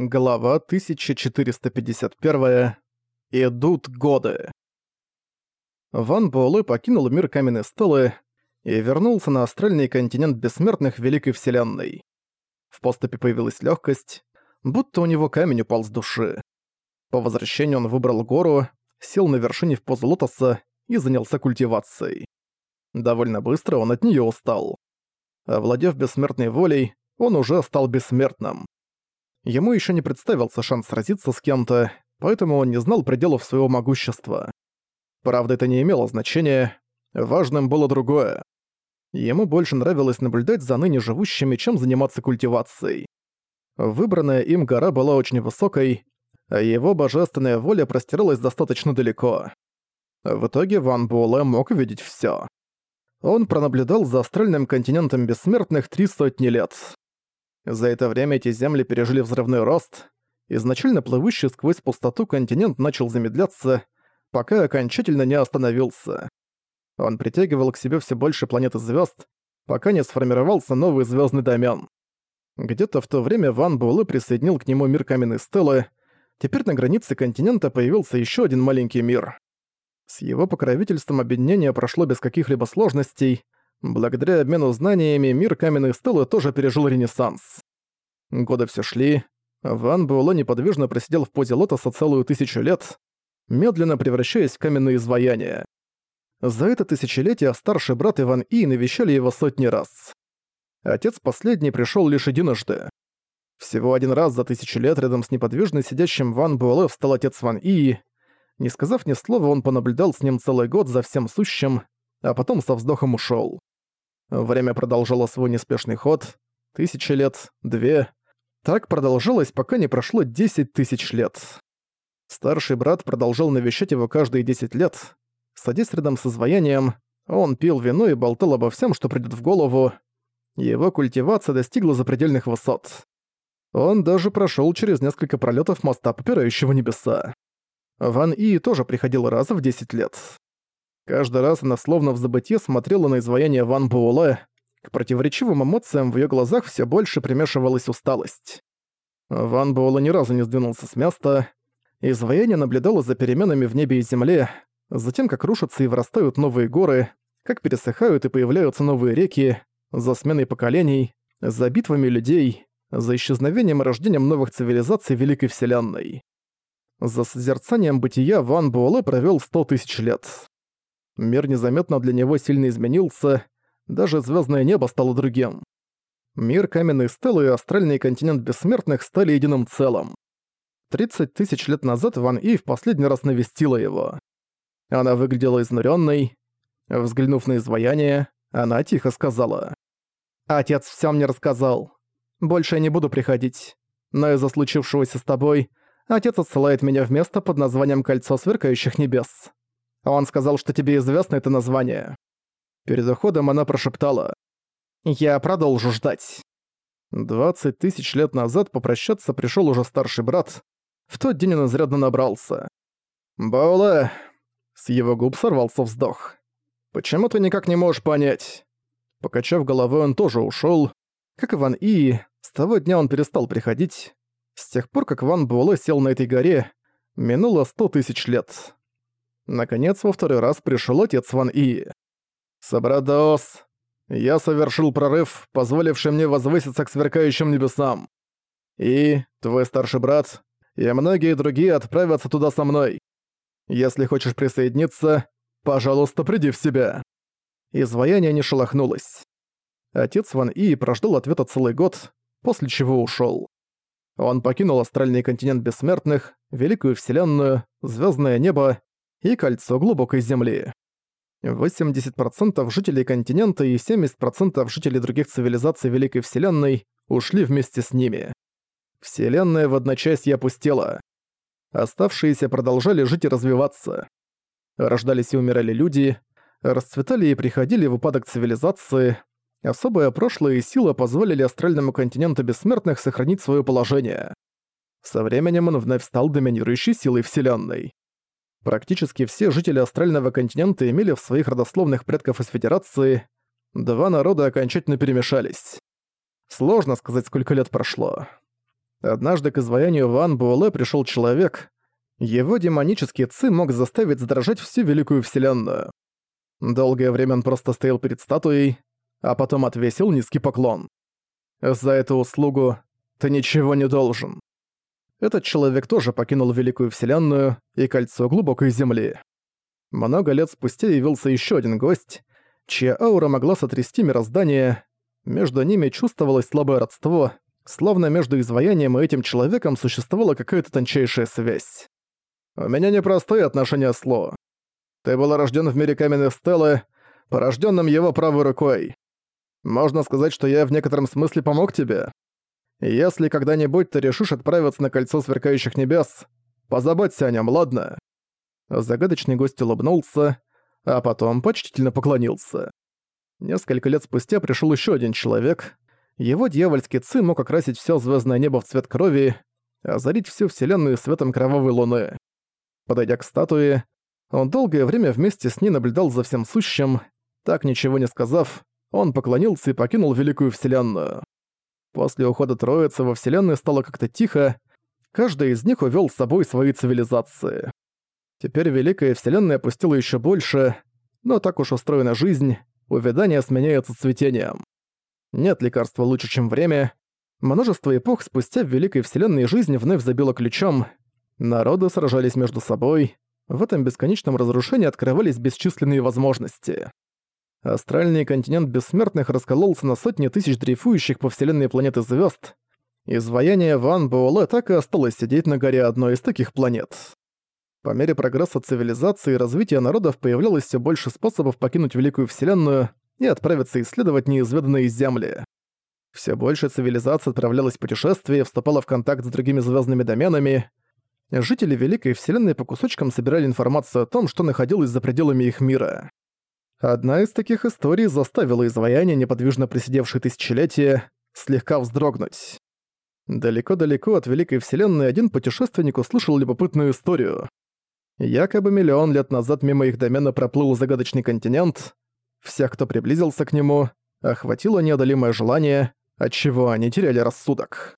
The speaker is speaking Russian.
Глава 1451. Идут годы. Ван Буэлэ покинул мир каменной стелы и вернулся на астральный континент бессмертных Великой Вселенной. В поступе появилась легкость, будто у него камень упал с души. По возвращению он выбрал гору, сел на вершине в позу лотоса и занялся культивацией. Довольно быстро он от нее устал. Овладев бессмертной волей, он уже стал бессмертным. Ему еще не представился шанс сразиться с кем-то, поэтому он не знал пределов своего могущества. Правда, это не имело значения, важным было другое. Ему больше нравилось наблюдать за ныне живущими, чем заниматься культивацией. Выбранная им гора была очень высокой, а его божественная воля простиралась достаточно далеко. В итоге Ван Буэлэ мог видеть всё. Он пронаблюдал за астральным континентом бессмертных три сотни лет. За это время эти земли пережили взрывной рост. Изначально плывущий сквозь пустоту континент начал замедляться, пока окончательно не остановился. Он притягивал к себе все больше планет и звезд, пока не сформировался новый звездный домен. Где-то в то время Ван Буэлэ присоединил к нему мир Каменной Стелы, теперь на границе континента появился еще один маленький мир. С его покровительством объединение прошло без каких-либо сложностей — Благодаря обмену знаниями мир каменной стелы тоже пережил ренессанс. Годы все шли. Ван Буэлло неподвижно просидел в позе лотоса целую тысячу лет, медленно превращаясь в каменные изваяния. За это тысячелетие старший брат Иван И навещали его сотни раз. Отец последний пришел лишь единожды. Всего один раз за тысячу лет рядом с неподвижно сидящим Ван Буэлэ встал отец Ван И. Не сказав ни слова, он понаблюдал с ним целый год за всем сущим, а потом со вздохом ушел. Время продолжало свой неспешный ход. Тысячи лет, две. Так продолжалось, пока не прошло десять тысяч лет. Старший брат продолжал навещать его каждые десять лет. Садясь рядом с изваянием, он пил вино и болтал обо всем, что придет в голову. Его культивация достигла запредельных высот. Он даже прошел через несколько пролетов моста, попирающего небеса. Ван И тоже приходил раз в 10 лет. Каждый раз она словно в забытье смотрела на изваяние Ван Буэлэ. К противоречивым эмоциям в её глазах всё больше примешивалась усталость. Ван Буэлэ ни разу не сдвинулся с места. Изваяние наблюдало за переменами в небе и земле, за тем, как рушатся и вырастают новые горы, как пересыхают и появляются новые реки, за сменой поколений, за битвами людей, за исчезновением и рождением новых цивилизаций Великой Вселенной. За созерцанием бытия Ван Буэлэ провёл сто тысяч лет. Мир незаметно для него сильно изменился, даже звездное небо стало другим. Мир каменной стелы и астральный континент бессмертных стали единым целым. 30 тысяч лет назад Ван И в последний раз навестила его. Она выглядела изнуренной. Взглянув на изваяние, она тихо сказала. «Отец всё мне рассказал. Больше я не буду приходить. Но из-за случившегося с тобой, отец отсылает меня в место под названием «Кольцо сверкающих небес». Он сказал, что тебе известно это название. Перед уходом она прошептала. «Я продолжу ждать». Двадцать тысяч лет назад попрощаться пришел уже старший брат. В тот день он изрядно набрался. «Баула!» С его губ сорвался вздох. «Почему ты никак не можешь понять?» Покачав головой, он тоже ушел. Как Иван И, с того дня он перестал приходить. С тех пор, как Ван Буэлэ сел на этой горе, минуло сто тысяч лет. Наконец, во второй раз пришел отец Ван И. «Собрадос, я совершил прорыв, позволивший мне возвыситься к сверкающим небесам. И твой старший брат, и многие другие отправятся туда со мной. Если хочешь присоединиться, пожалуйста, приди в себя». Изваяние не шелохнулось. Отец Ван И прождал ответа целый год, после чего ушел. Он покинул астральный континент бессмертных, великую вселенную, звездное небо и кольцо глубокой земли. 80% жителей континента и 70% жителей других цивилизаций Великой Вселенной ушли вместе с ними. Вселенная в одночасье опустела. Оставшиеся продолжали жить и развиваться. Рождались и умирали люди, расцветали и приходили в упадок цивилизации, особое прошлое и сила позволили астральному континенту бессмертных сохранить свое положение. Со временем он вновь стал доминирующей силой Вселенной. Практически все жители астрального континента имели в своих родословных предков из Федерации. Два народа окончательно перемешались. Сложно сказать, сколько лет прошло. Однажды к изваянию Ван Буэлэ пришел человек. Его демонический ци мог заставить задрожать всю Великую Вселенную. Долгое время он просто стоял перед статуей, а потом отвесил низкий поклон. «За эту услугу ты ничего не должен». Этот человек тоже покинул Великую Вселенную и Кольцо Глубокой Земли. Много лет спустя явился еще один гость, чья аура могла сотрясти мироздание. Между ними чувствовалось слабое родство, словно между изваянием и этим человеком существовала какая-то тончайшая связь. «У меня непростые отношения с Ло. Ты был рожден в мире каменной стелы, порожденным его правой рукой. Можно сказать, что я в некотором смысле помог тебе. Если когда-нибудь ты решишь отправиться на кольцо сверкающих небес, позаботься о нем, ладно?» Загадочный гость улыбнулся, а потом почтительно поклонился. Несколько лет спустя пришел еще один человек. Его дьявольский ци мог окрасить все звездное небо в цвет крови, озарить всю вселенную светом кровавой луны. Подойдя к статуе, он долгое время вместе с ней наблюдал за всем сущим, так ничего не сказав, он поклонился и покинул Великую Вселенную. После ухода Троицы во Вселенной стало как-то тихо, каждый из них увел с собой свои цивилизации. Теперь Великая Вселенная опустила еще больше, но так уж устроена жизнь, увядание сменяется цветением. Нет лекарства лучше, чем время. Множество эпох спустя в Великой Вселенной жизнь вновь забила ключом. Народы сражались между собой. В этом бесконечном разрушении открывались бесчисленные возможности. Астральный континент бессмертных раскололся на сотни тысяч дрейфующих по вселенной планеты звезд. Изваяние Ван Буэлэ так и осталось сидеть на горе одной из таких планет. По мере прогресса цивилизации и развития народов появлялось все больше способов покинуть Великую Вселенную и отправиться исследовать неизведанные земли. Все больше цивилизаций отправлялась в путешествие, вступала в контакт с другими звездными доменами. Жители Великой Вселенной по кусочкам собирали информацию о том, что находилось за пределами их мира. Одна из таких историй заставила изваяние, неподвижно присидевшее тысячелетия, слегка вздрогнуть. Далеко-далеко от Великой Вселенной один путешественник услышал любопытную историю. Якобы миллион лет назад мимо их домена проплыл загадочный континент. Всех, кто приблизился к нему, охватило неодолимое желание, отчего они теряли рассудок.